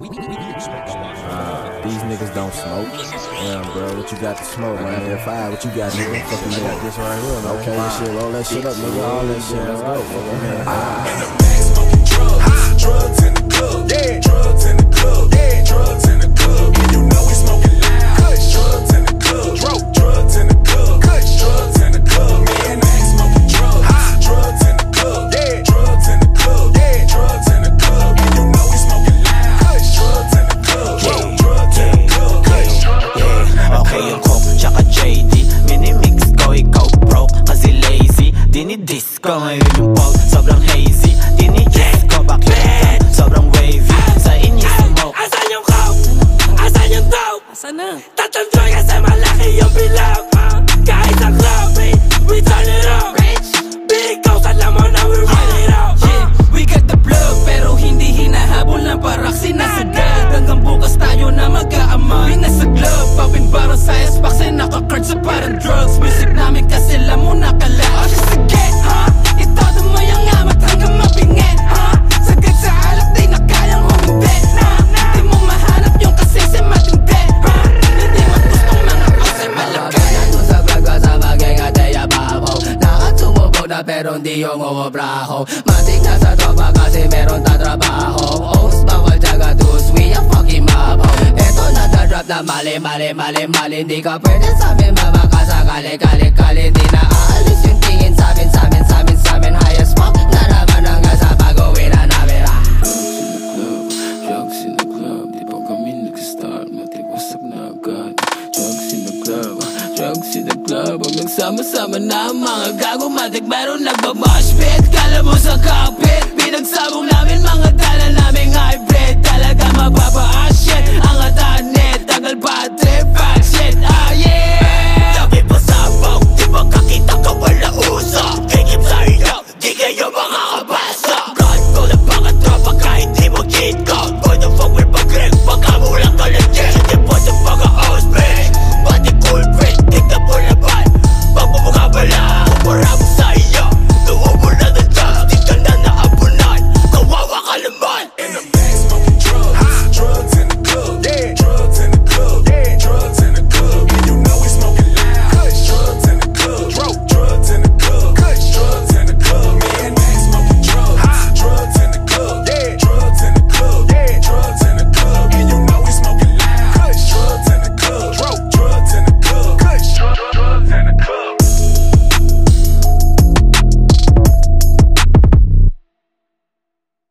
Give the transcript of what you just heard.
Uh, these niggas don't smoke. Damn, bro, what you got to smoke, man? Air five, what you got, nigga? Fucking nigga. This right here, man. Okay, All shit, roll that shit up, nigga. All that shit, let's go, man. Disco'yu bal maganda pero hindi yung uobraho. Matik na sa tropa kasi meron tatrabaho Oats bawal tsaka juice, we a fucking mob Eto na the drop na mali, mali, mali, mali. Hindi ka pwede sa amin mabaka sakali, kali, kali Hindi na aalis yung tingin sa amin, sa amin, sa amin, sa amin Nagsama-sama na ang mga gago matik Meron nagbamoshpit Kala mo sa kapit Pinagsama